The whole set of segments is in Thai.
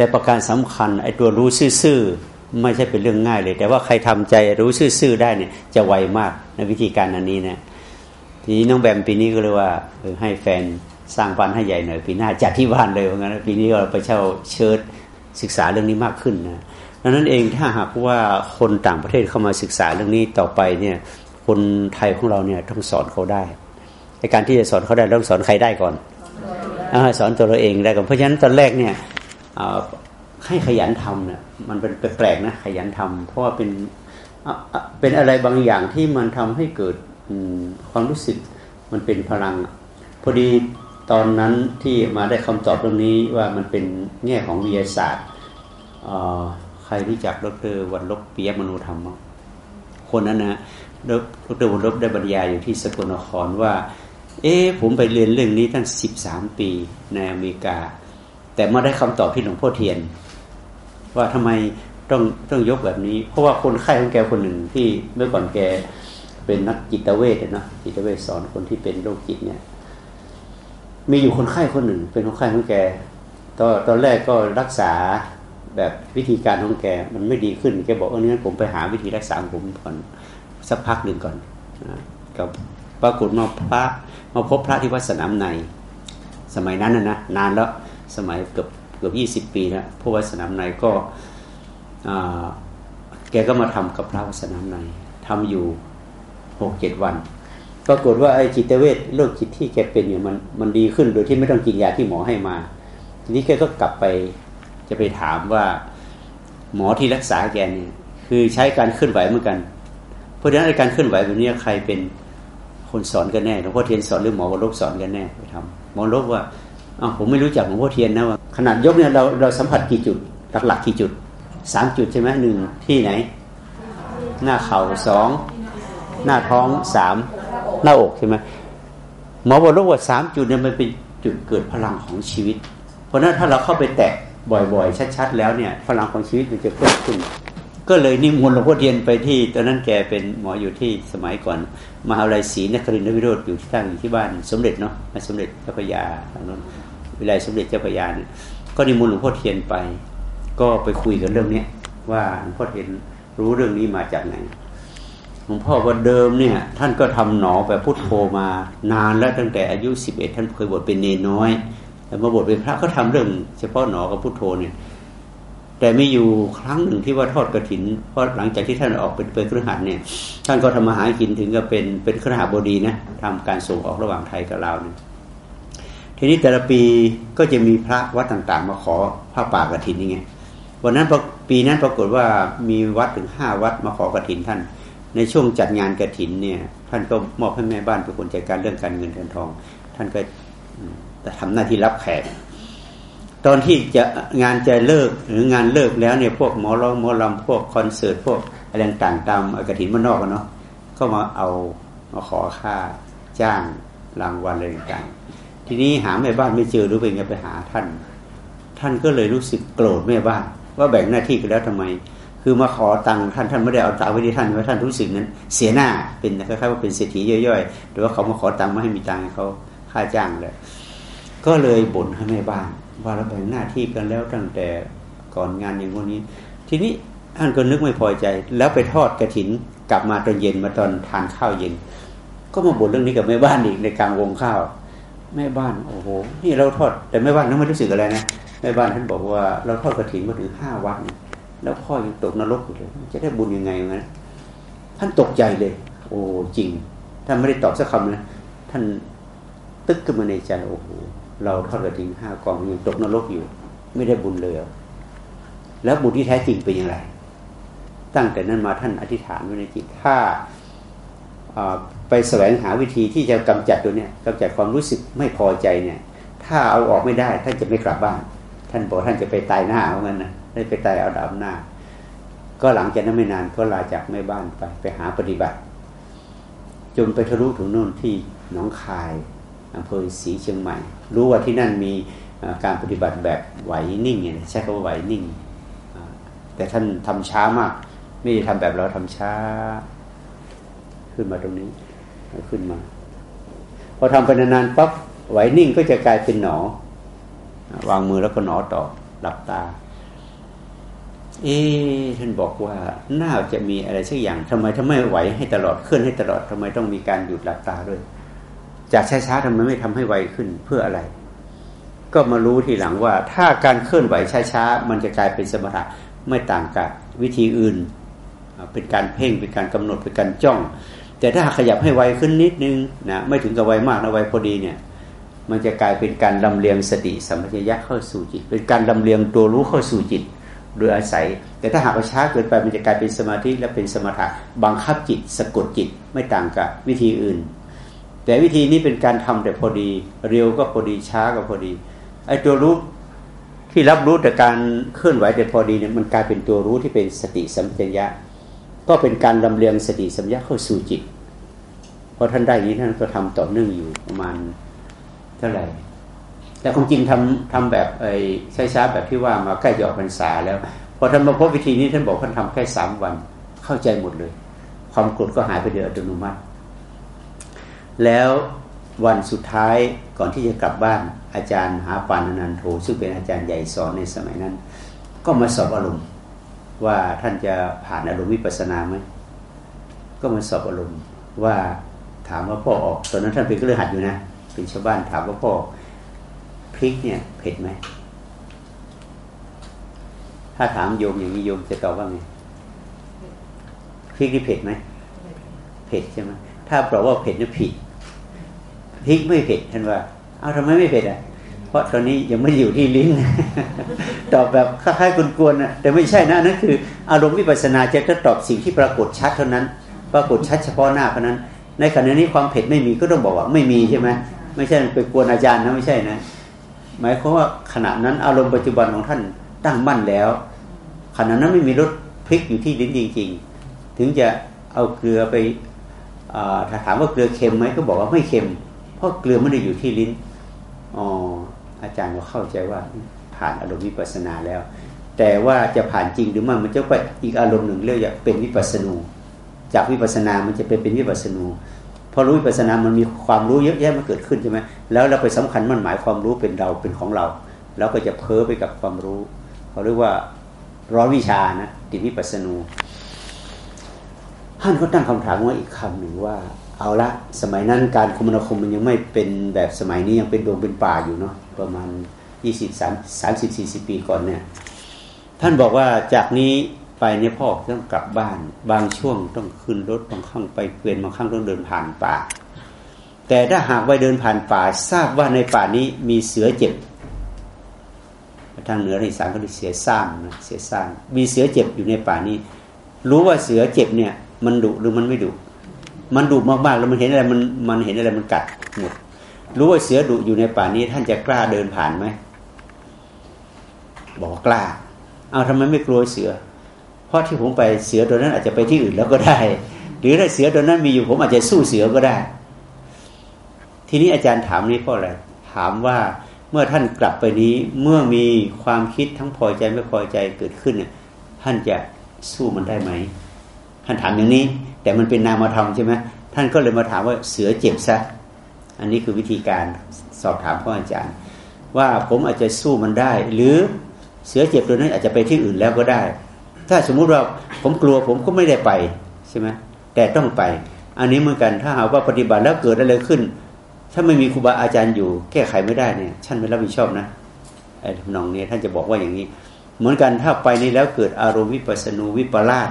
แต่ประการสำคัญไอ้ตัวรู้ซื่อๆไม่ใช่เป็นเรื่องง่ายเลย แต่ว่าใครทำใจรู้ซื่อๆได้เนี่ย จะไวมากในวิธีการอันนี้นะทีนี้น้องแบมปีนี้ก็เลยว่าเออให้แฟนสร้างบ้านให้ใหญ่หน่อยปีหน้าจัดที่บ้านเลยเพราะงั้นปีนี้เราไปเช่าเชิดศึกษาเรื่องนี้มากขึ้นนะดังนั้นเองถ้าหากว่าคนต่างประเทศเข้ามาศึกษาเรื่องนี้ต่อไปเนี่ย คนไทยของเราเนี่ยต้องสอนเขาได้ในการที่จะสอนเขาได้ต้องสอนใครได้ก่อนอสอนตัวเราเองได้ก่อนเพราะฉะนั้นตอนแรกเนี่ย ให้ขยันทำเนี่ยมันเป็นแปลกนะขยันทำเพราะว่าเป็นเป็นอะไรบางอย่างที่มันทำให้เกิดความรู้สึกมันเป็นพลัง พอดีตอนนั้นที่มาได้คำตอบตรงนี้ว่ามันเป็นแง่ของวิทยาศาสตร์ใครรู้จักดรวันลบเปียมนุธรรม คนนั้นนะดรวันลบได้บรรยายอยู่ที่สกลนครว่า เอ๊ผมไปเรียนเรื่องนี้ตั้งสิบสามปีในอเมริกา แต่มาได้คำตอบที่หลวงพ่อเทียน ว่าทำไมต้องต้องยกแบบนี้ เพราะว่าคนไข้ของแกคนหนึ่งที่เมื่อก่อนแกเป็นนักจิตเวชนะจิตเวชสอนคนที่เป็นโรคจิตเนี่ย มีอยู่คนไข้คนหนึ่ง เป็นคนไข้ของแกตอนตอนแรกก็รักษาแบบวิธีการของแกมันไม่ดีขึ้นแกบอกว่านี้ผมไปหาวิธีรักษาของผมก่อนสักพักหนึ่งก่อนนะก็ปรากฏมาพระมาพบพระที่วัดสนามใน สมัยนั้นนะนะนานแล้ว สมัยเกือบเกือบยี่สิบปีแล้วพระวัดสนามในก็แกก็มาทำกับพระวัดสนามในทำอยู่หกเจ็ดวัน ปรากฏว่าไอ้จิตเวชโรคจิตที่แกเป็นอยู่มันมันดีขึ้นโดยที่ไม่ต้องกินยาที่หมอให้มา ทีนี้แกก็กลับไปจะไปถามว่าหมอที่รักษาแกเนี่ยคือใช้การเคลื่อนไหวเหมือนกัน เพราะฉะนั้นการเคลื่อนไหวแบบนี้ใครเป็นคนสอนกันแน่หลวงพ่อเทียนสอนหรือหมอวรบสอนกันแน่ไปทำหมอวรบว่า อ้าวผมไม่รู้จักหลวงพ่อเทียนนะว่าขนาดยกเนี่ยเราเราสัมผัสกี่จุด หลักๆกี่จุดสามจุดใช่ไหมหนึ่งที่ไหน หน้าเข่าสองหน้าท้องสามหน้าอกใช่ไหมหมอบอกว่าสามจุดเนี่ยมันเป็นจุดเกิดพลังของชีวิต เพราะนั้นถ้าเราเข้าไปแตะบ่อยๆ ชัด ๆ แล้วเนี่ย พลังของชีวิตมันจะเพิ่มขึ้น ก็เลยนิมนต์หลวงพ่อเทียนไปที่ ตอนนั้นแกเป็นหมออยู่ที่สมัยก่อน มหาวิทยาลัยศรีนครินทรวิโรธอยู่ที่ตั้งอยู่ที่บ้านสมเด็จเนาะสมเด็จพระยาทางนั้น วิทยาลัยสมเด็จเจ้าพระยาเนี่ยก็นิมนต์หลวงพ่อเทียนไป ก็ไปคุยกันเรื่องเนี้ยว่าหลวงพ่อเทียนรู้เรื่องนี้มาจากไหนหลวงพ่อว่าเดิมเนี่ย ท่านก็ทำหนอแบบพุทโธมานานแล้วตั้งแต่อายุสิบเอ็ดท่านเคยบวชเป็นเนน้อยแต่มาบวชเป็นพระก็ทำเรื่อง เฉพาะหนอกับพุทโธเนี่ยแต่ไม่อยู่ครั้งหนึ่งที่ว่าทอดกระถินเพราะหลังจากที่ท่านออกเป็นเป็นเครือขันเนี่ย ท่านก็ทำมาหากินถึงกับเป็นเป็นเครือขับดีนะทำการส่งออกระหว่างไทยกับลาวเนี่ย ทีนี้แต่ละปีก็จะมีพระวัดต่างๆ มาขอพระป่ากระถินยังไงวันนั้นปีนั้นปรากฏว่ามีวัดถึงห้าวัดมาขอกระถินท่าน ในช่วงจัดงานกระถินเนี่ย ท่านก็มอบให้แม่บ้านเป็นคนจัดการเรื่องการเงินการทอง ท่านก็ทำหน้าที่รับแขกตอนที่จะงานจะเลิกหรืองานเลิกแล้วเนี่ยพวกหมอร้องหมอลำพวกคอนเสิร์ตพวกอะไรต่างๆตามกระถินมันนอกกันเนาะก็มาเอามาขอค่าจ้างรางวัลอะไรต่าง ทีนี้หาแม่บ้านไม่เจอหรือเป็นไงไปหาท่าน ท่านก็เลยรู้สึกโกรธแม่บ้าน ว่าแบ่งหน้าที่กันแล้วทำไม คือมาขอตังค์ท่านท่านไม่ได้เอาตังค์ไว้ที่ท่านว่าท่านรู้สึกนั้น เสียหน้าเป็นคล้ายๆว่าเป็นเศรษฐีย่อยๆหรือว่าเขามาขอตังค์ไมาให้มีตังค์เขาค่าจ้างเลยก็เลยบ่นให้แม่บ้าน ว่าเราแบ่งหน้าที่กันแล้วตั้งแต่ก่อนงานอย่างนี้ ทีนี้ท่านก็นึกไม่พอใจ แล้วไปทอดกระถินกลับมาตอนเย็นมาตอนทานข้าวเย็น ก็มาบ่นเรื่องนี้กับแม่บ้านอีกในกลางวงข้าว แม่บ้านโอ้โหนี่เราทอด แต่แม่บ้านนั้นไม่รู้สึกอะไรนะแม่บ้านท่านบอกว่าเราทอดกระถินมาถึงห้าวันแล้วพ่อยังตกนรกอยู่เลยจะได้บุญยังไงงั้นท่านตกใจเลย โอ้จริงท่านไม่ได้ตอบสักคำนะท่านตึกขึ้นมาในใจโอ้โหเราทอดกระถิ่นห้ากองยังตกนรกอยู่ ไม่ได้บุญเลยแล้วบุญที่แท้จริงเป็นอย่างไร ตั้งแต่นั้นมาท่านอธิษฐานไว้ในจิตถ้า ไปแสวงหาวิธีที่จะกำจัดตัวเนี้ยกำจัดความรู้สึกไม่พอใจเนี่ย ถ้าเอาออกไม่ได้ท่านจะไม่กลับบ้าน ท่านบอกท่านจะไปตายหน้าเอางั้นนะได้ไปตายเอาดาบหน้า ก็หลังจากนั้นไม่นานก็ลาจากแม่บ้านไปไปหาปฏิบัติ จนไปทะลุถึงโน่นที่หนองคายอำเภอศรีเชียงใหม่ รู้ว่าที่นั่นมีการปฏิบัติแบบไหวนิ่งเนี่ยใช้คำว่าไหวนิ่ง แต่ท่านทำช้ามาก ไม่ได้ทำแบบเราทำช้า ขึ้นมาตรงนี้ ขึ้นมา พอทำไปนานๆปั๊บไหวนิ่งก็จะกลายเป็นหนอ วางมือแล้วก็หนอต่อหลับตา เอ๊ท่านบอกว่าน่าจะมีอะไรสักอย่างทำไมทำไมไหวให้ตลอดเคลื่อนให้ตลอดทำไมต้องมีการหยุดหลับตาด้วย จากช้าๆทำไมไม่ทำให้ไวขึ้นเพื่ออะไร ก็มารู้ทีหลังว่า ถ้าการเคลื่อนไหวช้าๆมันจะกลายเป็นสมถะไม่ต่างกับวิธีอื่น เป็นการเพ่งเป็นการกำหนดเป็นการจ้อง แต่ถ้าขยับให้ไวขึ้นนิดนึงนะไม่ถึงกับไวมากนะไวพอดีเนี่ย มันจะกลายเป็นการลำเลียงสติสัมปชัญญะเข้าสู่จิต เป็นการลำเลียงตัวรู้เข้าสู่จิต โดยอาศัย แต่ถ้าหากว่าช้าเกินไปมันจะกลายเป็นสมาธิและเป็นสมถะบังคับจิต สะกดจิตไม่ต่างกับวิธีอื่น แต่วิธีนี้เป็นการทำแต่พอดี เร็วก็พอดีช้าก็พอดีไอ้ตัวรู้ที่รับรู้แต่การเคลื่อนไหวแต่พอดีเนี่ยมันกลายเป็นตัวรู้ที่เป็นสติสัมปชัญญะ ก็เป็นการลำเลียงสติสัมปชัญญะเข้าสู่จิต เพอท่านได้นี้ท่านก็ทำต่อเนื่องอยู่ประมาณเท่าไหร่ แต่ความจริงทำทำแบบไอ้ช้าๆแบบที่ว่ามาใกล้จะออกพรรษาแล้ว พอท่านมาพบวิธีนี้ท่านบอกท่านทำแค่สามวันเข้าใจหมดเลย ความโกรธก็หายไปโดยอัตโนมัติ แล้ววันสุดท้ายก่อนที่จะกลับบ้านอาจารย์หาปานนันโทซึ่งเป็นอาจารย์ใหญ่สอนในสมัยนั้น ก็มาสอบอารมณ์ ว่าท่านจะผ่านอารมณ์วิปัสสนาไหมก็มาสอบอารมณ์ว่าถามว่าพ่อออกตอนนั้นท่านเป็นก็เลยหัดอยู่นะเป็นชาวบ้านถามว่าพ่อพริกเนี่ยเผ็ดไหมถ้าถามโยมอย่างนี้โยมจะตอบว่าไงพริกนี่เผ็ดไหมเผ็ดใช่ไหมถ้าบอกว่าเผ็ดนี่ผิดพริกไม่เผ็ดท่านว่า เอาทำไมไม่เผ็ดอะ เพราะตอนนี้ยังไม่อยู่ที่ลิ้น ตอบแบบคล้ายๆกวนๆนะแต่ไม่ใช่นะนั่นคือ อารมณ์วิปัสสนาจะตอบสิ่งที่ปรากฏชัดเท่านั้น ปรากฏชัดเฉพาะหน้าเท่านั้น ในขณะนี้ความเผ็ดไม่มีก็ต้องบอกว่าไม่มีใช่ไหมไม่ใช่ไปกวนอาจารย์นะไม่ใช่นะ หมายความว่าขณะนั้นอารมณ์ปัจจุบันของท่านตั้งมั่นแล้ว ขณะนั้นไม่มีรสพริกอยู่ที่ลิ้นจริง ๆ ถึงจะเอาเกลือไปถ้าถามว่าเกลือเค็มไหมก็บอกว่าไม่เค็ม เพราะเกลือไม่ได้อยู่ที่ลิ้นอ๋อ อาจารย์ก็เข้าใจว่าผ่านอารมณ์วิปัสสนาแล้ว แต่ว่าจะผ่านจริงหรือไม่มันจะไปอีกอารมณ์หนึ่งเรียกว่าเป็นวิปัสสนู จากวิปัสสนามันจะไปเป็นวิปัสสนูพอรู้วิปัสนามันมีความรู้เยอะแยะมันเกิดขึ้นใช่ไหมแล้วเราไปสำคัญมันหมายความรู้เป็นเราเป็นของเรา แล้วก็จะเพ้อไปกับความรู้เขาเรียกว่าร้อนวิชานะติวิปัสนูท่านก็ตั้งคำถามว่าอีกคำหนึ่งว่า เอาละสมัยนั้นการคมนาคมมันยังไม่เป็นแบบสมัยนี้ยังเป็นดงเป็นป่าอยู่เนาะประมาณยี่สิบสามสามสิบสี่สิบปีก่อนเนี่ย ท่านบอกว่าจากนี้ไปเนี่ยพ่อต้องกลับบ้าน บางช่วงต้องขึ้นรถบางครั้งไปเกวียนบางครั้งต้องเดินผ่านป่า แต่ถ้าหากไปเดินผ่านป่า ทราบว่าในป่านี้มีเสือเจ็บทางเหนือในสานก็เรียกเสือซ่ามนะเสือซ่ามมีเสือเจ็บอยู่ในป่านี้ รู้ว่าเสือเจ็บเนี่ย มันดุหรือมันไม่ดุ มันดุมากๆแล้วมันเห็นอะไรมันมันเห็นอะไรมันกัดหมดรู้ว่าเสือดุอยู่ในป่านี้ ท่านจะกล้าเดินผ่านไหมบอกกล้า เอาทำไมไม่กลัวเสือ เพราะที่ผมไปเสือตัวนั้นอาจจะไปที่อื่นแล้วก็ได้ หรือถ้าเสือตัวนั้นมีอยู่ผมอาจจะสู้เสือก็ได้ ทีนี้อาจารย์ถามนี้เพราะอะไรถามว่าเมื่อท่านกลับไปนี้เมื่อมีความคิดทั้งพอใจไม่พอใจเกิดขึ้นเนี่ยท่านจะสู้มันได้ไหมท่านถามอย่างนี้ แต่มันเป็นนามธรรมใช่ไหมท่านก็เลยมาถามว่าเสือเจ็บซะอันนี้คือวิธีการสอบถามพ่ออาจารย์ ว่าผมอาจจะสู้มันได้ หรือเสือเจ็บตัวนั้นอาจจะไปที่อื่นแล้วก็ได้ ถ้าสมมุติว่าผมกลัวผมก็ไม่ได้ไปใช่ไหมแต่ต้องไป อันนี้เหมือนกันถ้าหากว่าปฏิบัติแล้วเกิดอะไรขึ้น ถ้าไม่มีครูบาอาจารย์อยู่ แก้ไขไม่ได้เนี่ยท่านไม่รับผิดชอบนะไอ้น้องเนี่ยท่านจะบอกว่าอย่างนี้ เหมือนกันถ้าไปนี่แล้วเกิดอารมณ์วิปัสนูวิปลาส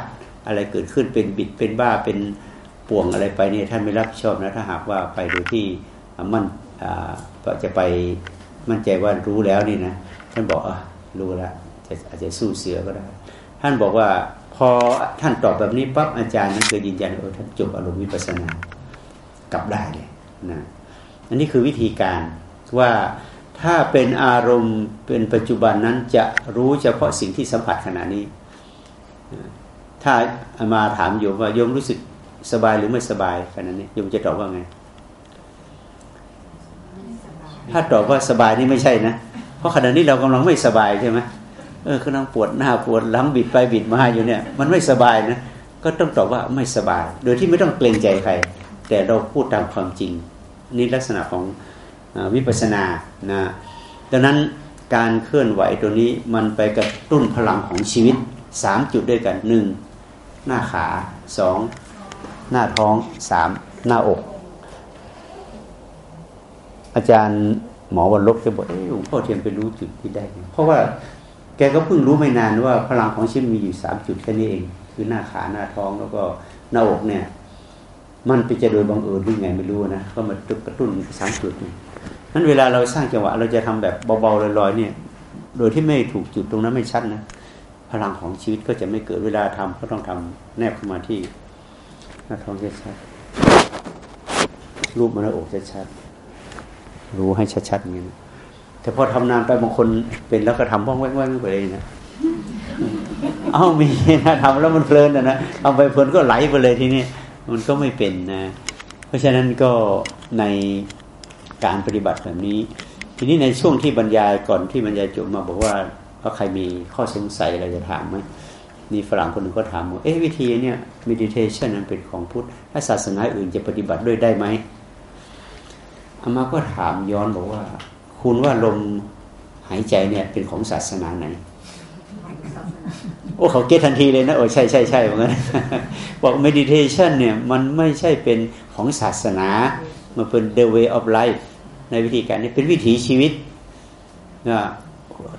อะไรเกิดขึ้นเป็นบิดเป็นบ้าเป็นป่วงอะไรไปเนี่ยท่านไม่รับชอบนะถ้าหากว่าไปโดยที่มันจะไปมั่นใจว่ารู้แล้วนี่นะท่านบอกอรู้แล้วอาจจะสู้เสือก็ได้ ท่านบอกว่าพอท่านตอบแบบนี้ปั๊บอาจารย์นั่นคือยืนยันเออท่านจบอารมณ์วิปัสสนากลับได้เลยนะอันนี้คือวิธีการว่าถ้าเป็นอารมณ์เป็นปัจจุบันนั้นจะรู้เฉพาะสิ่งที่สัมผัสขณะนี้ ถ้ามาถามโยมว่าโยมรู้สึกสบายหรือไม่สบายขณะนี้โยมจะตอบว่าไง ถ้าตอบว่าสบายนี่ไม่ใช่นะ เพราะขณะนี้เรากำลังไม่สบายใช่ไหมเออกำลังปวดหน้าปวดหลังบิดไปบิดมาอยู่เนี่ย มันไม่สบายนะก็ต้องตอบว่าไม่สบาย โดยที่ไม่ต้องเกรงใจใคร แต่เราพูดตามความจริง นี่ลักษณะของวิปัสสนานะดังนั้นการเคลื่อนไหวตัวนี้มันไปกระตุ้นพลังของชีวิตสามจุดด้วยกันหนึ่ง หน้าขาสองหน้าท้องสามหน้าอก อาจารย์หมอวันลบจะบอกเออหลวงพ่อเทียนไปรู้จุดที่ได้ เพราะว่าแกก็เพิ่งรู้ไม่นานว่าพลังของชีวิตมีอยู่สามจุดแค่นี้เอง คือหน้าขาหน้าท้องแล้วก็หน้าอกเนี่ย มันไปจะโดยบังเอิญหรือไงไม่รู้นะก็มากระตุ้นสามจุดนี่นั้นเวลาเราสร้างจังหวะ เราจะทำแบบเบาๆลอยๆเนี่ย โดยที่ไม่ถูกจุดตรงนั้นไม่ชัดนะ พลังของชีวิตก็จะไม่เกิดเวลาทำก็ต้องทำแนบเข้ามาที่หน้าท้องชัดๆรูปมันอกชัดๆรู้ให้ชัดๆอย่างนี้แต่พอทำนานไปบางคนเป็นแล้วก็ทำว่องแว่งๆไปเลยนะเอ้ามีนะทำแล้วมันเพลินนะนะทำไปเพลินก็ไหลไปเลยทีนี้มันก็ไม่เป็นนะ เพราะฉะนั้นก็ในการปฏิบัติแบบนี้ ทีนี้ในช่วงที่บรรยายก่อนที่บรรยายจบมาบอกว่า ว่าใครมีข้อสงสัยอะไรจะถามไหมนี่ฝรั่งคนหนึ่งก็ถามว่าเอ๊ะวิธีเนี่ย meditation นั้นเป็นของพุทธถ้าศาสนาอื่นจะปฏิบัติด้วยได้ไหมอามาก็ถามย้อนบอกว่า คุณว่าลมหายใจเนี่ยเป็นของศาสนาไหนโอ้เขาเก็ตทันทีเลยนะโอ้ใช่ใช่ใช่เหมือนกันบอก meditation เนี่ยมันไม่ใช่เป็นของศาสนา มันเป็น the way of life ในวิธีการนี้เป็นวิถีชีวิตนะ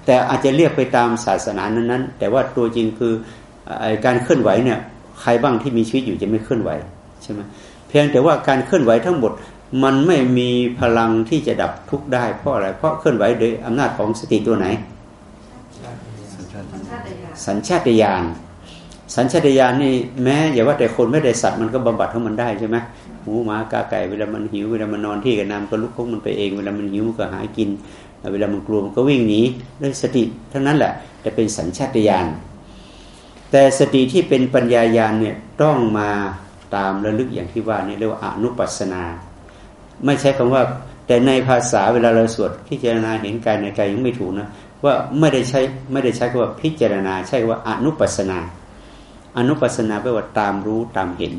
แต่อาจจะเรียกไปตามศาสนานั้นๆ แต่ว่าตัวจริงคือการเคลื่อนไหวเนี่ยใครบ้างที่มีชีวิตอยู่จะไม่เคลื่อนไหวใช่ไหมเพียงแต่ว่าการเคลื่อนไหวทั้งหมดมันไม่มีพลังที่จะดับทุกข์ได้เพราะอะไรเพราะเคลื่อนไหวโดยอำนาจของสติตัวไหน สัญชาตญาณสัญชาตญาณนี่แม้อย่าว่าแต่คนไม่ได้สัตว์มันก็บำบัดของมันได้ใช่ไหมหมูหมากาไก่เวลามันหิวเวลามันนอนที่กับน้ำก็ลุกของมันไปเองเวลามันหิวมันก็หากิน เวลามันกลัวมันก็วิ่งหนีด้วยสติทั้งนั้นแหละจะเป็นสัญชาตญาณแต่สติที่เป็นปัญญาญาณเนี่ยต้องมาตามระลึกอย่างที่ว่านี่เรียกว่าอนุปัสนา ไม่ใช้คำว่า แต่ในภาษาเวลาเราสวดพิจารณาเห็นกายในกายยังไม่ถูกนะว่าไม่ได้ใช้ไม่ได้ใช้คำว่าพิจารณา ใช่ว่าอนุปัสนา อนุปัสนาแปลว่าตามรู้ตามเห็น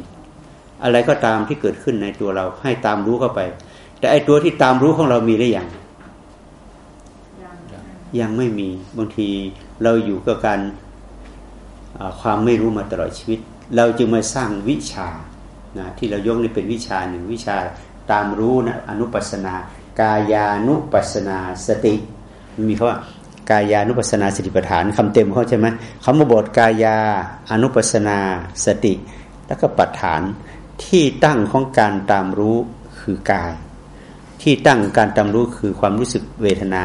อะไรก็ตามที่เกิดขึ้นในตัวเราให้ตามรู้เข้าไป แต่ไอตัวที่ตามรู้ของเรามีหรือยัง ยังไม่มีบางทีเราอยู่กับการความไม่รู้มาตลอดชีวิต เราจึงมาสร้างวิชานะที่เรายกนี่เป็นวิชาหนึ่งวิชาตามรู้นะอนุปัสนากายานุปัสนาสติมีเขาว่ากายานุปัสนาสติปัฏฐานคำเต็มเขาใช่ไหมเขามาบทกายาอนุปัสนาสติ แล้วก็ปัฏฐานที่ตั้งของการตามรู้คือกาย ที่ตั้งการตามรู้คือความรู้สึกเวทนา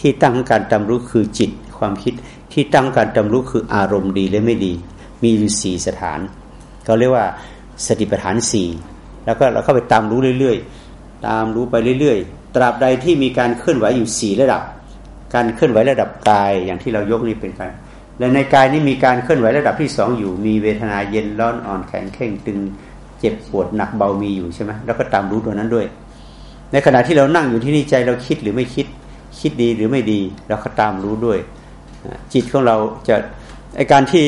ที่ตั้งการจำรู้คือจิตความคิดที่ตั้งการจำรู้คืออารมณ์ดีและไม่ดี มีอยู่สี่สถานเขาเรียกว่าสติปัฏฐานสี่แล้วก็เราเข้าไปตามรู้เรื่อยๆ ตามรู้ไปเรื่อยๆ ตราบใดที่มีการเคลื่อนไหวอยู่สี่ระดับ การเคลื่อนไหวระดับกายอย่างที่เรายกนี่เป็นการและในกายนี่มีการเคลื่อนไหวระดับที่สองอยู่ มีเวทนาเย็นร้อนอ่อนแข็งเข่งตึงเจ็บปวดหนักเบามีอยู่ใช่ไหมแล้วก็ตามรู้ตัวนั้นด้วย ในขณะที่เรานั่งอยู่ที่นี่ใจเราคิดหรือไม่คิด คิดดีหรือไม่ดีเราก็ตามรู้ด้วย จิตของเราจะไอการที่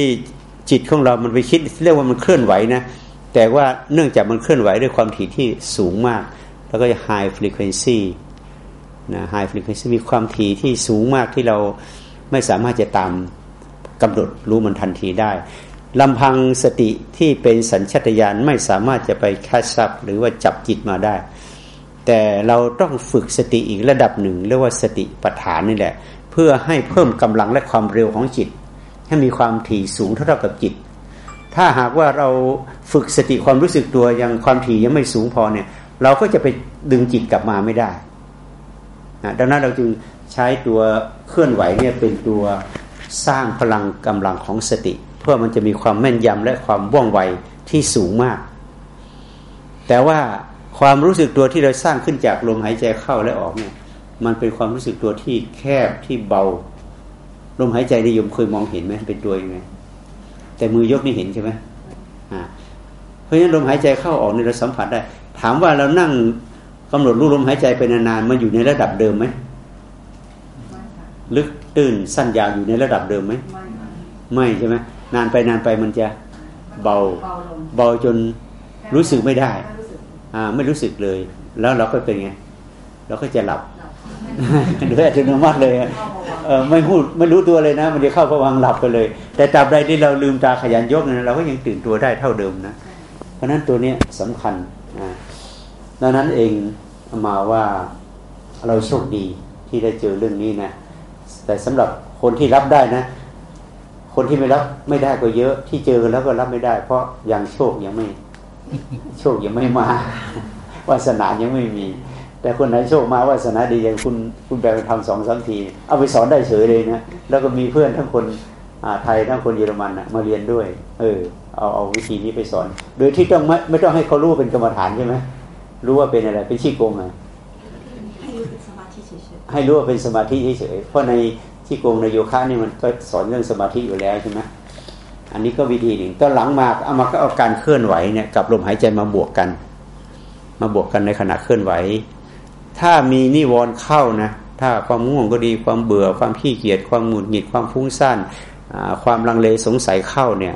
จิตของเรามันไปคิดเรียกว่ามันเคลื่อนไหวนะแต่ว่าเนื่องจากมันเคลื่อนไหวด้วยความถี่ที่สูงมาก แล้วก็จะ high frequency นะ high frequency มีความถี่ที่สูงมากที่เราไม่สามารถจะตามกำหนดรู้มันทันทีได้ลำพังสติที่เป็นสัญชตาตญาณไม่สามารถจะไปแคชซับหรือว่าจับจิตมาได้ แต่เราต้องฝึกสติอีกระดับหนึ่งเรียกว่าสติปัฏฐานนี่แหละ เพื่อให้เพิ่มกำลังและความเร็วของจิต ให้มีความถี่สูงเท่ากับจิต ถ้าหากว่าเราฝึกสติความรู้สึกตัวยังความถี่ยังไม่สูงพอเนี่ย เราก็จะไปดึงจิตกลับมาไม่ได้นะดังนั้นเราจึงใช้ตัวเคลื่อนไหวเนี่ยเป็นตัวสร้างพลังกำลังของสติ เพื่อมันจะมีความแม่นยำและความว่องไวที่สูงมาก แต่ว่า ความรู้สึกตัวที่เราสร้างขึ้นจากลมหายใจเข้าและออกเนี่ย มันเป็นความรู้สึกตัวที่แคบที่เบา ลมหายใจนิยมเคยมองเห็นไหมเป็นตัวยังไงแต่มือยกนี่เห็นใช่ไหมอ่าเพราะฉะนั้นลมหายใจเข้าออกนี่เราสัมผัสได้ ถามว่าเรานั่งกำหนดรู้ลมหายใจไปนานๆมันอยู่ในระดับเดิมไหมลึกตื้นสั้นยาวอยู่ในระดับเดิมไหมไม่ใช่ไหมนานไปนานไปมันจะเบาเบาจนรู้สึกไม่ได้ อ่าไม่รู้สึกเลย แล้วเราก็เป็นไงเราก็จะหลับโดยอัตโนมัติเลยเออไม่พูดไม่รู้ตัวเลยนะ มันจะเข้าพวังหลับไปเลย แต่ตราบใดที่เราลืมตาขยันยกนะเราก็ยังตื่นตัวได้เท่าเดิมนะเพราะนั้นตัวเนี้ยสำคัญนะดังนั้นเองมาว่าเราโชคดีที่ได้เจอเรื่องนี้นะแต่สำหรับคนที่รับได้นะ คนที่ไม่รับไม่ได้ก็เยอะที่เจอแล้วก็รับไม่ได้ เพราะยังโชคยังไม่ โชคยังไม่มาวาสนายังไม่มี แต่คนไหนโชคมาวาสนาดีอย่างคุณคุณแบงค์ทำสองสามที เอาไปสอนได้เฉยเลยนะแล้วก็มีเพื่อนทั้งคนไทยทั้งคนเยอรมันนะมาเรียนด้วย เออเอาเอาวิธีนี้ไปสอน โดยที่ต้องไม่ไม่ต้องให้เขารู้เป็นกรรมฐานใช่ไหมรู้ว่าเป็นอะไรเป็นชี้โกงไงให้รู้ว่าเป็นสมาธิเฉยๆเพราะในที่โกงในโยคะนี่มันก็สอนเรื่องสมาธิอยู่แล้วใช่ไหม อันนี้ก็วิธีหนึ่งตอนหลังมาเอามาก็เอาการเคลื่อนไหวเนี่ยกับลมหายใจมาบวกกัน มาบวกกันในขณะเคลื่อนไหว ถ้ามีนิวรณ์เข้านะถ้าความง่วงก็ดีความเบื่อความขี้เกียจความหงุดหงิดความฟุ้งซ่านความลังเลสงสัยเข้าเนี่ย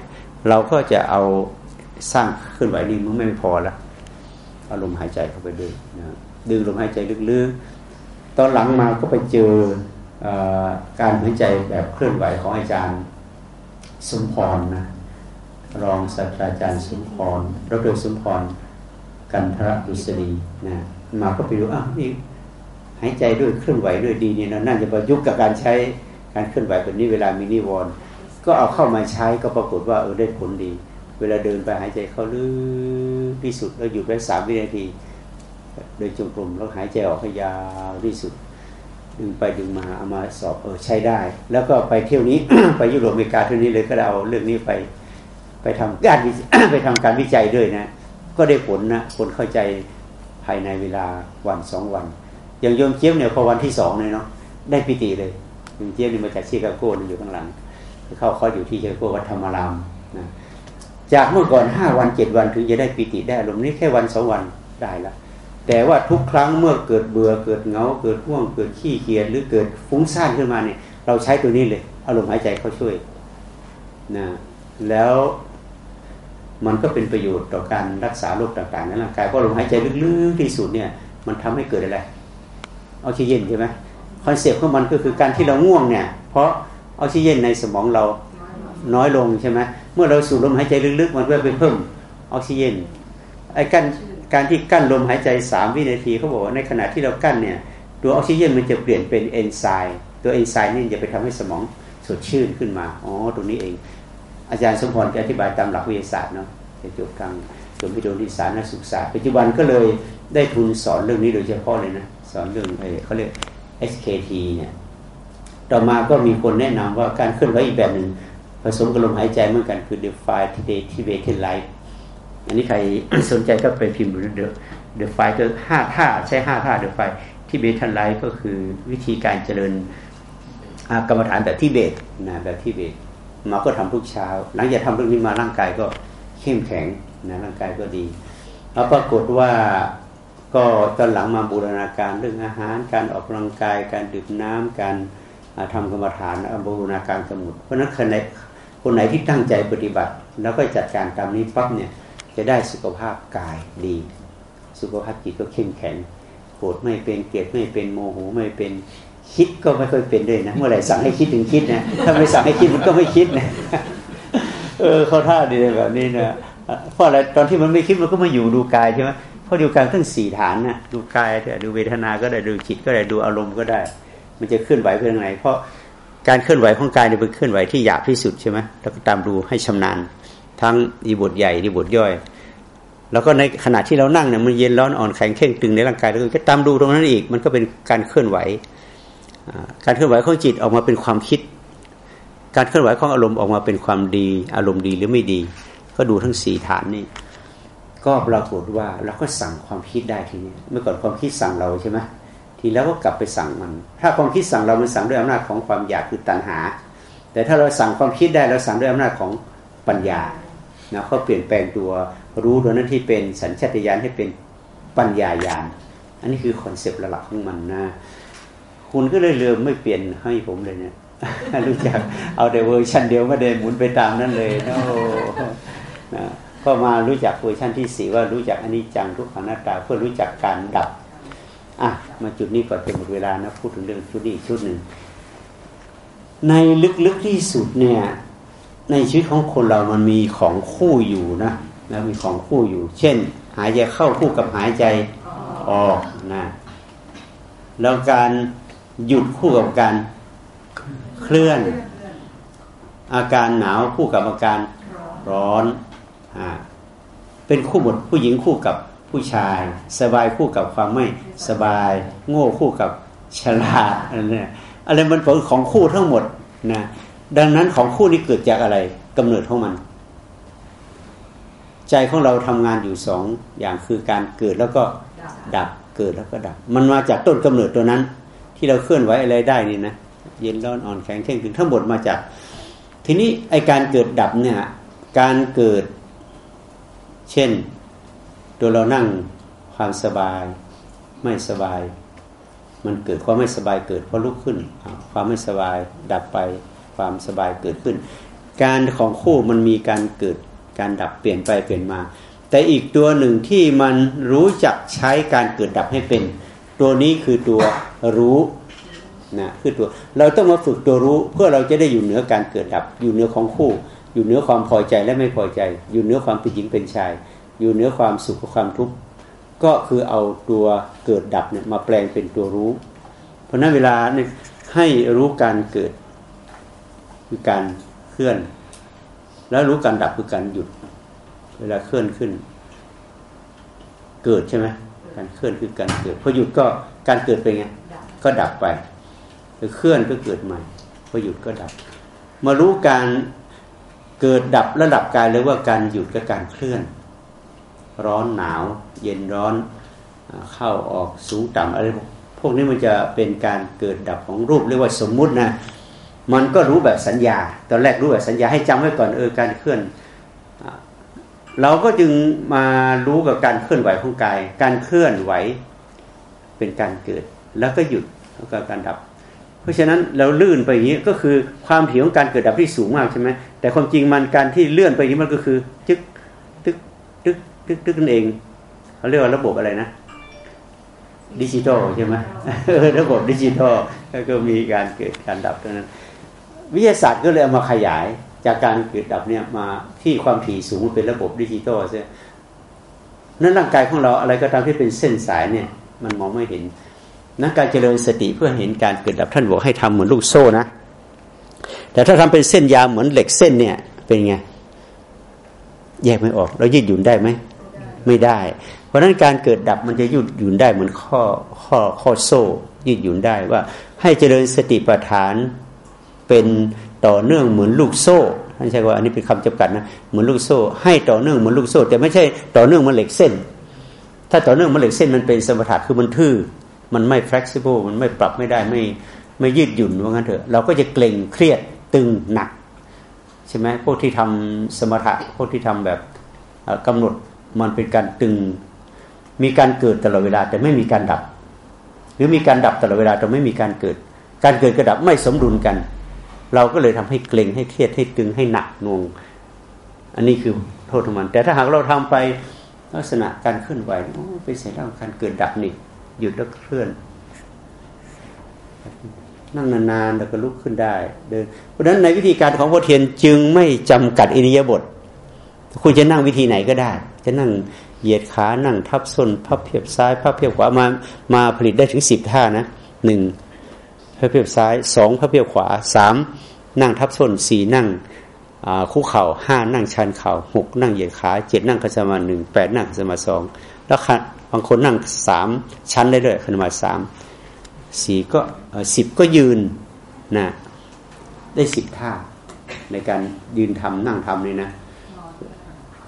เราก็จะเอาสร้างเคลื่อนไหวนี้มันไม่พอแล้วเอาลมหายใจเข้าไปด้วยนะดึงลมหายใจลึกๆตอนหลังมาก็ไปเจออการหายใจแบบเคลื่อนไหวของอาจารย์ สมพรนะรองศาสตราจารย์สมพรดรสมพรกันทรดุษฎีนะมาก็ไปดูอ้าวนี่หายใจด้วยเคลื่อนไหวด้วยดีเนี่ยน่าจะประยุกต์กับการใช้การเคลื่อนไหวแบบนี้เวลามีนิวรณ์ก็เอาเข้ามาใช้ก็ปรากฏว่าเออได้ผลดี เวลาเดินไปหายใจเข้าลึกที่สุดแล้วหยุดไว้สามวินาทีโดยจงกรมแล้วหายใจออกให้ยาวที่สุด ดึงไปดึงมาเอามาสอบเออใช้ได้ แล้วก็ไปเที่ยวนี้ ไปยุโรปอเมริกาเที่ยวนี้เลยก็เอาเรื่องนี้ไป ไปทำการไปทำการวิจัยด้วยนะ ก็ได้ผลนะคนเข้าใจภายในเวลาวันสองวัน อย่างโยมเจี๊ยบเนี่ยพอวันที่สองเลยเนาะได้ปิติเลยโยมเจี๊ยบนี่มาจากชิคาโกนี่อยู่ข้างหลังเข้าเขาอยู่ที่ชิคาโก้วัดธรรมรามนะจากเมื่อก่อนห้าวันเจ็ดวันถึงจะได้ปิติได้ลมนี้แค่วันสองวันได้ละ แต่ว่าทุกครั้งเมื่อเกิดเบื่อเกิดเงา เกิดห่วงเกิดขี้เกียจหรือเกิดฟุ้งซ่านขึ้นมาเนี่ย เราใช้ตัวนี้เลยอารมณ์หายใจเขาช่วยนะแล้วมันก็เป็นประโยชน์ต่อการรักษาโรคต่างๆในร่างกายเพราะลมหายใจลึกๆที่สุดเนี่ย มันทำให้เกิดอะไรออกซิเจนใช่ไหมคอนเซปต์ของมันก็คือการที่เราง่วงเนี่ย เพราะออกซิเจนในสมองเราน้อยลงใช่ไหมเมื่อเราสูดลมหายใจลึกๆ มันก็ไปเพิ่มออกซิเจนไอ้การ การที่กั้นลมหายใจสามวินาทีเขาบอกว่าในขณะที่เรากั้นเนี่ยตัวออกซิเจนมันจะเปลี่ยนเป็นเอนไซม์ตัวเอนไซม์นี่จะไปทำให้สมองสดชื่นขึ้นมาอ๋อตรงนี้เอง อาจารย์สมพรจะอธิบายตามหลักวิทยาศาสตร์เนาะจะจบทางจบพิโดนิสารนศึกษา ปัจจุบันก็เลยได้ทุนสอนเรื่องนี้โดยเฉพาะเลยนะสอนเรื่องเขาเรียก SKT เนี่ยต่อมาก็มีคนแนะนำว่าการเคลื่อนไหวอีกแบบหนึ่งผสมกับลมหายใจเหมือนกันคือ Defy Tibetan Life อันนี้ใครสนใจก็ไปพิมพ์ดูเดอะเดอะไฟก็ห้าท่าใช้ห้าท่าเดอะไฟที่เบทันไลท์ก็คือวิธีการเจริญกรรมฐานแบบที่เบตนะแบบที่เบตมาก็ทำทุกเช้า หลังจากทำเรื่องนี้มาร่างกายก็เข้มแข็งนะร่างกายก็ดีแล้วปรากฏว่าก็ตอนหลังมาบูรณาการเรื่องอาหาร การออกกำลังกาย การดื่มน้ำการทำกรรมฐานบูรณาการสมุดเพราะนั้นคนไหนคนไหนที่ตั้งใจปฏิบัติ แล้วก็จัดการตามนี้ปั๊บเนี่ย จะได้สุขภาพกายดี สุขภาพจิตก็เข้มแข็งโกรธไม่เป็นเกลียดไม่เป็นโมโหไม่เป็นคิดก็ไม่ค่อยเป็นด้วยนะเมื่อไหร่สั่งให้คิดถึงคิดนะถ้าไม่สั่งให้คิดมันก็ไม่คิดนะเออเขาท่าดีแบบนี้นะเพราะอะไรตอนที่มันไม่คิดมันก็มาอยู่ดูกายใช่ไหมเพราะดูกายทั้งสี่ฐานนะดูกายดูเวทนาก็ได้ดูจิตก็ได้ดูอารมณ์ก็ได้ มันจะเคลื่อนไหวเพื่อไงเพราะการเคลื่อนไหวของกายเนี่ยเป็นเคลื่อนไหวที่หยาบที่สุดใช่ไหมแล้วก็ตามดูให้ชำนาญ ทั้งอีบทใหญ่อีบทย่อย แล้วก็ในขณะที่เรานั่งเนี่ยมันเย็นร้อนอ่อนแข็งเข่งตึงในร่างกายแล้วก็ตามดูตรงนั้นอีก มันก็เป็นการเคลื่อนไหว การเคลื่อนไหวของจิตออกมาเป็นความคิด การเคลื่อนไหวของอารมณ์ออกมาเป็นความดี อารมณ์ดีหรือไม่ดี ก็ดูทั้งสี่ฐานนี่ก็ปรากฏว่าเราก็สั่งความคิดได้ทีนี้เมื่อก่อนความคิดสั่งเราใช่ไหมทีแล้วก็กลับไปสั่งมัน ถ้าความคิดสั่งเรามันสั่งด้วยอำนาจของความอยากคือตัณหา แต่ถ้าเราสั่งความคิดได้เราสั่งด้วยอำนาจของปัญญา นะเขาเปลี่ยนแปลงตัวรู้ตัวนั้นที่เป็นสัญชาตญาณให้เป็นปัญญาญาณ อันนี้คือคอนเซปต์หลักของมันนะ คุณก็เลยลืมไม่เปลี่ยนให้ผมเลยเนี่ยรู้จักเอาแต่เวอร์ชันเดียวไม่ได้หมุนไปตามนั้นเลยนะนะก็มารู้จักเวอร์ชันที่สี่ว่ารู้จักอันนี้จังทุกขังหน้าตาเพื่อรู้จักการดับอะมาจุดนี้ก่อนจะหมดเวลานะพูดถึงเรื่องชุดนี้ชุดหนึ่งในลึกๆที่สุดเนี่ย ในชีวิตของคนเรามันมีของคู่อยู่นะนะมีของคู่อยู่ เช่น หายใจเข้าคู่กับหายใจออกนะแล้วการหยุดคู่กับการเคลื่อน อาการหนาวคู่กับอาการร้อนอ่าเป็นคู่หมดผู้หญิงคู่กับผู้ชาย สบายคู่กับความไม่สบาย โง่คู่กับฉลาดอะไรเนี่ยอะไรมันเป็นของคู่ทั้งหมดนะ ดังนั้นของคู่นี้เกิดจากอะไรกำเนิดของมัน ใจของเราทำงานอยู่สองอย่างคือการเกิดแล้วก็ดับเกิดแล้วก็ดับ มันมาจากต้นกำเนิดตัวนั้น ที่เราเคลื่อนไหวอะไรได้นี่นะเย็นร้อนอ่อนแข็งเข่งถึงทั้งหมดมาจาก ทีนี้ไอการเกิดดับเนี่ยการเกิด เช่น ตัวเรานั่งความสบายไม่สบาย มันเกิดความไม่สบายเกิดเพราะลุกขึ้น ความไม่สบายดับไป ความสบายเกิดขึ้น การของคู่มันมีการเกิดการดับเปลี่ยนไปเปลี่ยนมา แต่อีกตัวหนึ่งที่มันรู้จักใช้การเกิดดับให้เป็น ตัวนี้คือตัวรู้นะคือตัวเราต้องมาฝึกตัวรู้เพื่อเราจะได้อยู่เหนือการเกิดดับ อยู่เหนือของคู่ อยู่เหนือความพอใจและไม่พอใจ อยู่เหนือความเป็นหญิงเป็นชาย อยู่เหนือความสุขกับความทุกข์ก็คือเอาตัวเกิดดับเนี่ยมาแปลงเป็นตัวรู้ เพราะนั้นเวลาเนี่ยให้รู้การเกิด คือการเคลื่อน แล้วรู้การดับคือการหยุด เวลาเคลื่อนขึ้น เกิดใช่ไหมการเคลื่อนคือการเกิดพอหยุดก็การเกิดไปไงก็ดับไปเคลื่อนก็เกิดใหม่พอหยุดก็ดับ มารู้การเกิดดับระดับกายเลยว่าการหยุดกับการเคลื่อน ร้อนหนาว เย็นร้อนเข้าออกสูงต่ำอะไรพวกนี้มันจะเป็นการเกิดดับของรูปเรียกว่าสมมุตินะ มันก็รู้แบบสัญญา ตอนแรกรู้แบบสัญญาให้จำไว้ก่อนเออการเคลื่อน เราก็จึงมารู้กับการเคลื่อนไหวของกาย การเคลื่อนไหวเป็นการเกิด แล้วก็หยุดแล้วก็การดับ เพราะฉะนั้นเราลื่นไปอย่างนี้ก็คือความถี่ของการเกิดดับที่สูงมากใช่ไหมแต่ความจริงมันการที่เลื่อนไปอย่างนี้มันก็คือจึ๊กตึ๊กตึ๊กตึกตึกนั่นเองเขาเรียกว่าระบบอะไรนะดิจิตอลใช่ไหมระบบดิจิตอลก็มีการเกิดการดับตรงนั้น วิทยาศาสตร์ก็เลยเอามาขยายจากการเกิดดับเนี่ยมาที่ความถี่สูงเป็นระบบดิจิตอลใช่นั้นร่างกายของเราอะไรก็ตามที่เป็นเส้นสายเนี่ยมันมองไม่เห็นนักการเจริญสติเพื่อเห็นการเกิดดับท่านบอกให้ทำเหมือนลูกโซ่นะ แต่ถ้าทำเป็นเส้นยาวเหมือนเหล็กเส้นเนี่ยเป็นไงแยกไม่ออก เรายืดหยุ่นได้ไหมไม่ได้ เพราะนั้นการเกิดดับมันจะยืดหยุ่นได้เหมือนข้อข้อข้อโซ่ยืดหยุ่นได้ว่า ให้เจริญสติปัฏฐาน เป็นต่อเนื่องเหมือนลูกโซ่ท่านใช้ว่าอันนี้เป็นคำจำกัดนะเหมือนลูกโซ่ ให้ต่อเนื่องเหมือนลูกโซ่ แต่ไม่ใช่ต่อเนื่องเหมือนเหล็กเส้น ถ้าต่อเนื่องเหมือนเหล็กเส้นมันเป็นสมถะคือมันทื่อมันไม่ flexible มันไม่ปรับไม่ได้ไม่ไม่ยืดหยุ่นว่างั้นเถอะเราก็จะเกร็งเครียดตึงหนักใช่ไหมพวกที่ทำสมถะพวกที่ทำแบบกำหนดมันเป็นการตึง มีการเกิดตลอดเวลาแต่ไม่มีการดับ หรือมีการดับตลอดเวลาแต่ไม่มีการเกิด การเกิดกระดับไม่สมดุลกัน เราก็เลยทำให้เกร็งให้เครียดให้ตึงให้หนักงงอันนี้คือโทษของมัน แต่ถ้าหากเราทำไปลักษณะการเคลื่อนไหวไปเสร็จแล้วการเกิดดับนี่หยุดแล้วเคลื่อน นั่งนานๆแล้วก็ลุกขึ้นได้เดินเพราะฉะนั้นในวิธีการของพระเทียนจึงไม่จำกัดอิริยาบถคุณจะนั่งวิธีไหนก็ได้ จะนั่งเหยียดขานั่งทับส้นพับเพียบซ้ายพับเพียบขวามามาผลิตได้ถึงสิบท่านะหนึ่ง พับเพียบซ้ายสองพับเพียบขวาสามนั่งทับส้นสี่นั่งคู่เข่าห้านั่งชันเข่าหกนั่งเหยียดขาเจ็ดนั่งขัสมาหนึ่งแปดนั่งขัสมาสองแล้วบางคนนั่งสามชั้นได้เลยขนาสามสี่ก็สิบก็ยืนนะได้สิบท่าในการยืนทำนั่งทำเลยนะ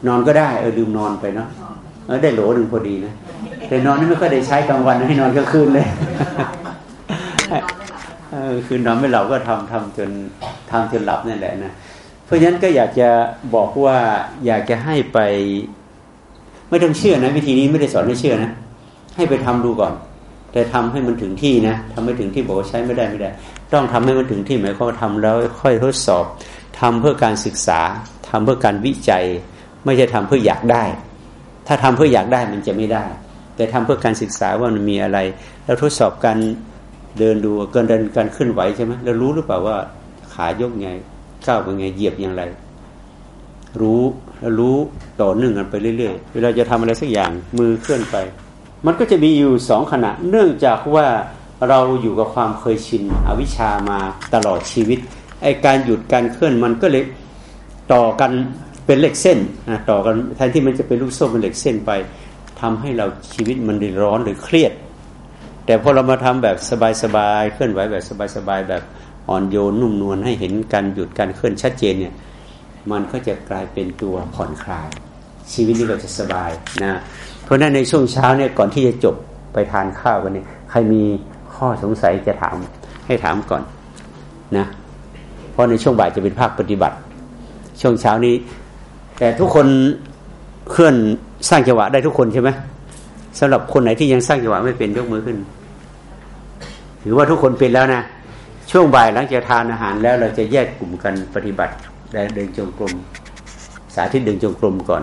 นอนก็ได้เออลืมนอนไปเนาะเออได้โหลหนึ่งพอดีนะแต่นอนนี่ไม่ค่อยได้ใช้กลางวันให้นอนก็คืนเลย คืนนอนไม่หลับก็ทำทำจนทำจนหลับนั่นแหละนะเพราะฉะนั้นก็อยากจะบอกว่าอยากจะให้ไป ไม่ต้องเชื่อนะวิธีนี้ไม่ได้สอนให้เชื่อนะให้ไปทำดูก่อน แต่ทำให้มันถึงที่นะทำให้ถึงที่บอกว่าใช้ไม่ได้ไม่ได้ ต้องทำให้มันถึงที่หมายความว่าทำแล้วค่อยทดสอบทำเพื่อการศึกษาทำเพื่อการวิจัย ไม่ใช่ทำเพื่ออยากได้ ถ้าทำเพื่ออยากได้มันจะไม่ได้ แต่ทำเพื่อการศึกษาว่ามันมีอะไร แล้วทดสอบการ เดินดูการเดินการเคลื่อนไหวใช่ไหมแล้วรู้หรือเปล่าว่า ขายกไงก้าวเป็นไงเหยียบอย่างไร รู้แล้วรู้ต่อเนื่องกันไปเรื่อยๆเวลาจะทำอะไรสักอย่างมือเคลื่อนไป มันก็จะมีอยู่สองขณะ เนื่องจากว่าเราอยู่กับความเคยชินอวิชามาตลอดชีวิตไอการหยุดการเคลื่อนมันก็เลยต่อกันเป็นเหล็กเส้นนะต่อกันแทนที่มันจะเป็นลูกโซ่เป็นเหล็กเส้นไปทำให้เราชีวิตมันร้อนหรือเครียด แต่พอเรามาทำแบบสบายๆเคลื่อนไหวแบบสบายๆแบบอ่อนโยนนุ่มนวลให้เห็นการหยุดการเคลื่อนชัดเจนเนี่ย มันก็จะกลายเป็นตัวผ่อนคลาย ชีวิตนี้ก็จะสบายนะเพราะนั้นในช่วงเช้าเนี่ยก่อนที่จะจบไปทานข้าวกันเนี่ยใครมีข้อสงสัยจะถามให้ถามก่อนนะ เพราะในช่วงบ่ายจะเป็นภาคปฏิบัติ ช่วงเช้านี้ แต่ทุกคนเคลื่อนสร้างจังหวะได้ทุกคนใช่ไหม สำหรับคนไหนที่ยังสร้างจังหวะไม่เป็นยกมือขึ้น ถือว่าทุกคนเป็นแล้วนะ ช่วงบ่ายหลังจากทานอาหารแล้ว เราจะแยกกลุ่มกันปฏิบัติเดินจงกรม สาธิตเดินจงกรมก่อน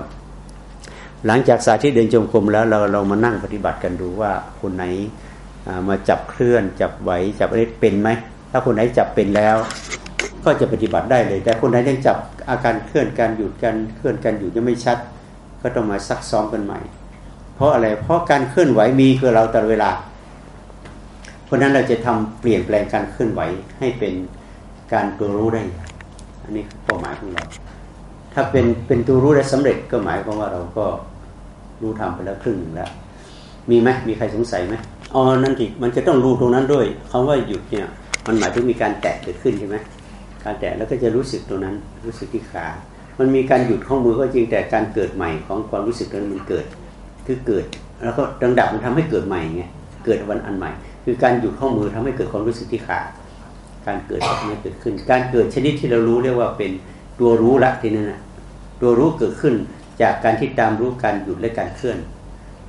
หลังจากสาธิตเดินจงกรมแล้วเราเรามานั่งปฏิบัติกันดูว่าคนไหนมาจับเคลื่อนจับไหวจับอะไรเป็นไหมถ้าคนไหนจับเป็นแล้ว ก็จะปฏิบัติได้เลย แต่คนไหนยังจับอาการเคลื่อนการหยุดการเคลื่อนการหยุดยังไม่ชัด ก็ต้องมาซักซ้อมกันใหม่ เพราะอะไร เพราะการเคลื่อนไหวมีคือเราตลอดเวลา เพราะนั้นเราจะทำเปลี่ยนแปลงการเคลื่อนไหวให้เป็นการตัวรู้ได้ อันนี้เป้าหมายของเรา ถ้าเป็นเป็นตัวรู้ได้สำเร็จก็หมายความว่าเราก็รู้ทำไปแล้วครึ่งหนึ่งแล้ว มีไหมมีใครสงสัยไหมอ๋อนั่นทีมันจะต้องรู้ตรงนั้นด้วยคำว่าหยุดเนี่ยมันหมายถึงมีการแตะเกิดขึ้นใช่ไหมการแตะแล้วก็จะรู้สึกตรงนั้นรู้สึกที่ขา มันมีการหยุดข้อมือก็จริงแต่การเกิดใหม่ของความรู้สึกนั้นมันเกิด คือเกิด แล้วก็ดังดับมันทำให้เกิดใหม่ไงเกิดวันอันใหม่ คือการหยุดข้อมือทำให้เกิดความรู้สึกที่ขาการเกิดไม่เกิดขึ้น การเกิดชนิดที่เรารู้เรียกว่าเป็นตัวรู้ละทีนั้นนะตัวรู้เกิดขึ้นจากการที่ตามรู้การหยุดและการเคลื่อน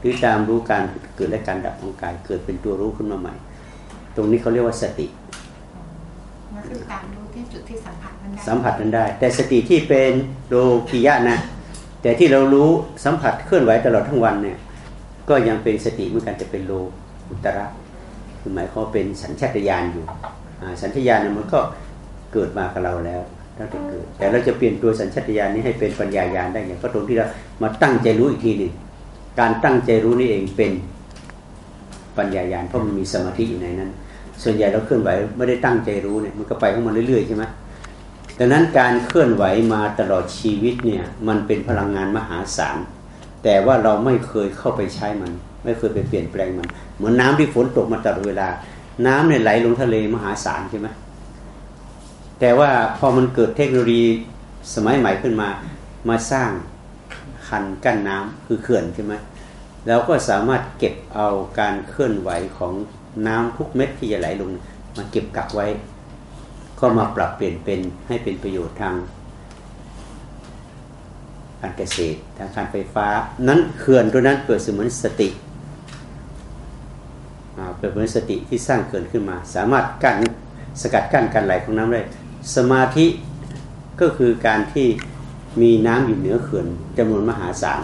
รือตามรู้การเกิดและการดับของกาย เกิดเป็นตัวรู้ขึ้นมาใหม่ ตรงนี้เขาเรียกว่าสตินั่นคือการรู้ที่จุดที่สัมผัสนั้นได้สัมผัสนั้นได้ แต่สติที่เป็นโลกิยะนะ แต่ที่เรารู้สัมผัสเคลื่อนไหวตลอดทั้งวันเนี่ยก็ยังเป็นสติเหมือนกันจะเป็นโลอุตระคือหมายความเป็นสัญชาตญาณอยู่สัญชาตญาณมันก็เกิดมากับเราแล้วตั้งแต่เกิดแต่เราจะเปลี่ยนตัวสัญชาตญาณนี้ให้เป็นปัญญาญาณได้อย่างก็ตรงที่เรามาตั้งใจรู้อีกทีหนึ่งการตั้งใจรู้นี่เองเป็นปัญญายาณเพราะมันมีสมาธิอยู่ในนั้น ส่วนใหญ่เราเคลื่อนไหวไม่ได้ตั้งใจรู้เนี่ยมันก็ไปของมันเรื่อยๆใช่ไหม ดังนั้นการเคลื่อนไหวมาตลอดชีวิตเนี่ยมันเป็นพลังงานมหาศาล แต่ว่าเราไม่เคยเข้าไปใช้มัน ไม่เคยไปเปลี่ยนแปลงมัน เหมือนน้าที่ฝนตกมาตลอดเวลา น้ำเนี่ยไหลลงทะเลมหาศาลใช่ไหมแต่ว่าพอมันเกิดเทคโนโลยีสมัยใหม่ขึ้นมามาสร้างคันกั้นน้ำคือเขื่อนใช่ไหมเราก็สามารถเก็บเอาการเคลื่อนไหวของน้ำทุกเม็ดที่จะไหลลงมาเก็บกักไว้ ก็มาปรับเปลี่ยนเป็นให้เป็นประโยชน์ทางการเกษตรทางการไฟฟ้า นั้นเขื่อนตัวนั้นเปิดเสมือนสติเปิดเหมือนสติที่สร้างเขื่อนขึ้นมา สามารถกั้นสกัดกั้นการไหลของน้ำได้สมาธิก็คือการที่มีน้ำอยู่เหนือเขื่อนจำนวนมหาศาล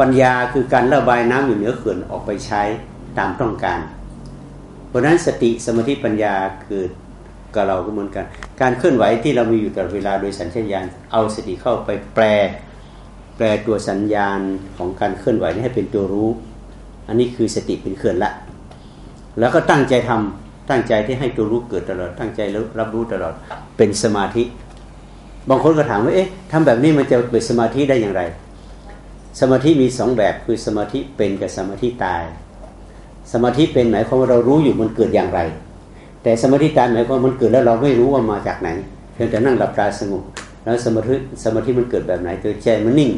ปัญญาคือการระบายน้ำอยู่เหนือเขื่อนออกไปใช้ตามต้องการ เพราะนั้นสติสมาธิปัญญาคือ กับเราก็เหมือนกัน การเคลื่อนไหวที่เรามีอยู่ตลอดเวลาโดยสัญชาตญาณเอาสติเข้าไปแปล แปลตัวสัญญาณของการเคลื่อนไหวนี้ให้เป็นตัวรู้ อันนี้คือสติเป็นเขื่อนละ แล้วก็ตั้งใจทำตั้งใจที่ให้ตัวรู้เกิดตลอด ตั้งใจรับรู้ตลอดเป็นสมาธิ บางคนก็ถามว่าเอ๊ะทำแบบนี้มันจะเกิดสมาธิได้อย่างไร สมาธิมีสองแบบคือสมาธิเป็นกับสมาธิตาย สมาธิเป็นหมายความว่าเรารู้อยู่มันเกิดอย่างไร แต่สมาธิตายหมายความมันเกิดแล้วเราไม่รู้ว่ามาจากไหน เพียงแต่นั่งหลับตาสงบแล้วสมาธิสมาธิมันเกิดแบบไหนตัวใจมันนิ่ง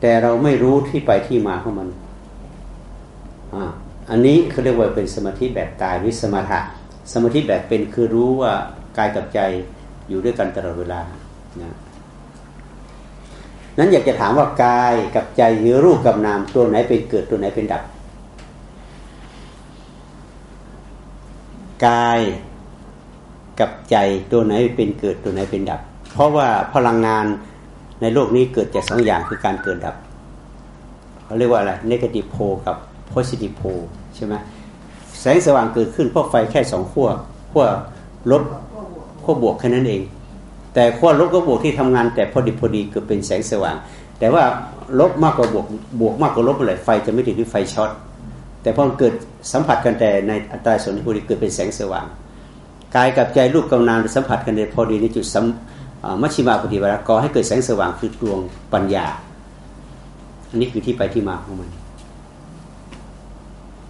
แต่เราไม่รู้ที่ไปที่มาของมันอ่าอันนี้เขาเรียกว่าเป็นสมาธิแบบตายหรือสมาธิสมาธิแบบเป็นคือรู้ว่ากายกับใจอยู่ด้วยกันตลอดเวลานะนั้นอยากจะถามว่ากายกับใจหรือรูปกับนามตัวไหนเป็นเกิดตัวไหนเป็นดับ กายกับใจตัวไหนเป็นเกิดตัวไหนเป็นดับ เพราะว่าพลังงานในโลกนี้เกิดจากสองอย่างคือการเกิดดับเขาเรียกว่าอะไร negative pole กับ positive pole ใช่ไหมแสงสว่างเกิดขึ้นเพราะไฟแค่สองขั้วขั้วลบขั้วบวกแค่นั้นเอง แต่ขั้วลบกับบวกที่ทำงาน แต่พอดีพอดีเกิดเป็นแสงสว่าง แต่ว่าลบมากกว่าบวกบวกมากกว่าลบเมื่อไรไฟจะไม่ถึงที่ไฟช็อต แต่พอมันเกิดสัมผัสกันแต่ในอัตราส่วนที่พอดีเกิดเป็นแสงสว่างกายกับใจรูปกำนามสัมผัสกันในพอดีในจุดสัมมัชชิมาปฏิบัติก่อให้เกิดแสงสว่างคือดวงปัญญา อันนี้คือที่ไปที่มาของมัน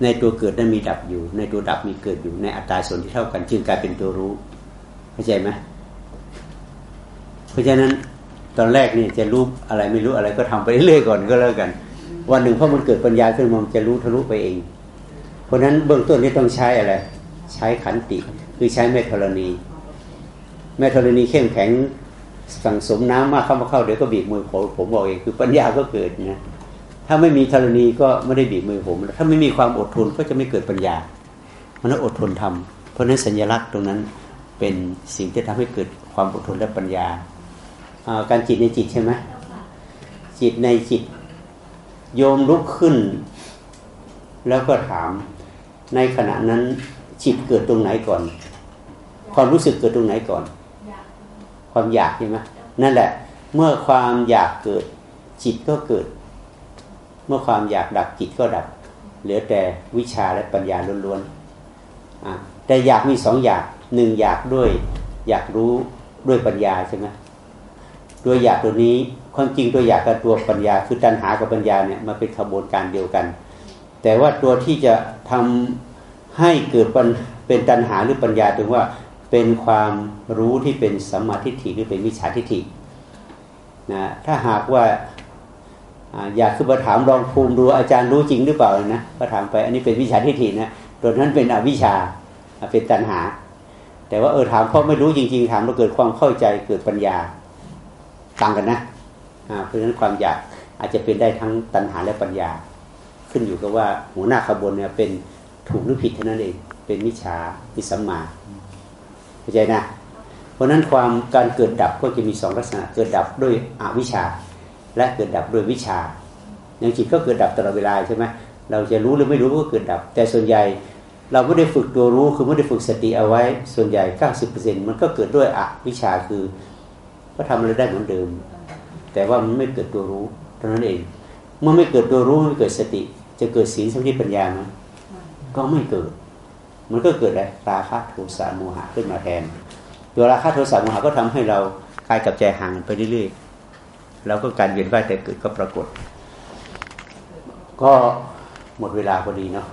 ในตัวเกิดนั้นมีดับอยู่ ในตัวดับมีเกิดอยู่ในอัตราส่วนที่เท่ากัน จึงกลายเป็นตัวรู้เข้าใจไหมเพราะฉะนั้นตอนแรกนี่จะรู้อะไรไม่รู้อะไรก็ทำไปเรื่อยๆก่อนก็แล้วกัน วันหนึ่งพอมันเกิดปัญญาขึ้นมันจะรู้ทะลุไปเอง เพราะนั้นเบื้องต้นนี้ต้องใช้อะไร ใช้ขันติ คือใช้เมตธรณีเมตธรณีเข้มแข็งสั่งสมน้ำมากเข้ามาเข้าเดี๋ยวก็บีบมือผมผมบอกเองคือปัญญาก็เกิดนะถ้าไม่มีธรณีก็ไม่ได้บีบมือผม ถ้าไม่มีความอดทนก็จะไม่เกิดปัญญา มันต้องอดทนทำเพราะนั้นสัญลักษณ์ตรงนั้นเป็นสิ่งที่ทำให้เกิดความอดทนและปัญญา การจิตในจิตใช่ไหมจิตในจิต โยมลุกขึ้น แล้วก็ถาม ในขณะนั้นจิตเกิดตรงไหนก่อน ความรู้สึกเกิดตรงไหนก่อน ความอยากใช่ไหมนั่นแหละ เมื่อความอยากเกิด จิตก็เกิด เมื่อความอยากดับจิตก็ดับ เหลือแต่วิชาและปัญญาล้วนๆแต่อยากมีสองอยากหนึ่งอยากด้วย อยากรู้ด้วยปัญญาใช่ไหมตัวยอยากตัวนี้ ความจริงตัวอยากกับตัวปัญญา คือตัณหากับปัญญาเนี่ยมาเป็นขบวนการเดียวกัน แต่ว่าตัวที่จะทำให้เกิดเป็นตัณหาหรือปัญญาถึงว่าเป็นความรู้ที่เป็นสัมมาทิฏฐิหรือเป็นวิชาทิฏฐินะถ้าหากว่าอยากคือมาถามลองภูมิดูอาจารย์รู้จริงหรือเปล่านะก็ถามไปอันนี้เป็นวิชาทิฏฐินะตัวนั้นเป็นอวิชาเป็นตัณหา แต่ว่าเออถามเพราะไม่รู้จริง ๆ ถามเราเกิดความเข้าใจเกิดปัญญาต่างกันนะ เพราะฉะนั้นความอยากอาจจะเป็นได้ทั้งตัณหาและปัญญา ขึ้นอยู่กับว่าหัวหน้าขบวนเนี่ยเป็นถูกหรือผิดเท่านั้นเอง เป็นมิจฉามิสัมมาเข้าใจนะ เพราะนั้นความการเกิดดับก็จะมีสองลักษณะ เกิดดับด้วยอวิชชา และเกิดดับด้วยวิชา อย่างจิตก็เกิดดับตลอดเวลาใช่ไหมเราจะรู้หรือไม่รู้ก็เกิดดับ แต่ส่วนใหญ่เราไม่ได้ฝึกตัวรู้คือไม่ได้ฝึกสติเอาไว้ ส่วนใหญ่ 90%มันก็เกิดด้วยอวิชาคือ ก็ทำอะไรได้เหมือนเดิม แต่ว่ามันไม่เกิดตัวรู้เท่านั้นเอง เมื่อไม่เกิดตัวรู้ไม่เกิดสติ จะเกิดศีลสมาธิปัญญาไหมก็ไม่เกิด มันก็เกิดอะไรราคะโทสะโมหะขึ้นมาแทน ตัวราคะโทสะโมหะก็ทำให้เรากายกับใจห่างไปเรื่อยๆแล้วก็การเวียนว่ายแต่เกิดก็ปรากฏ ก็หมดเวลาพอดีเนาะ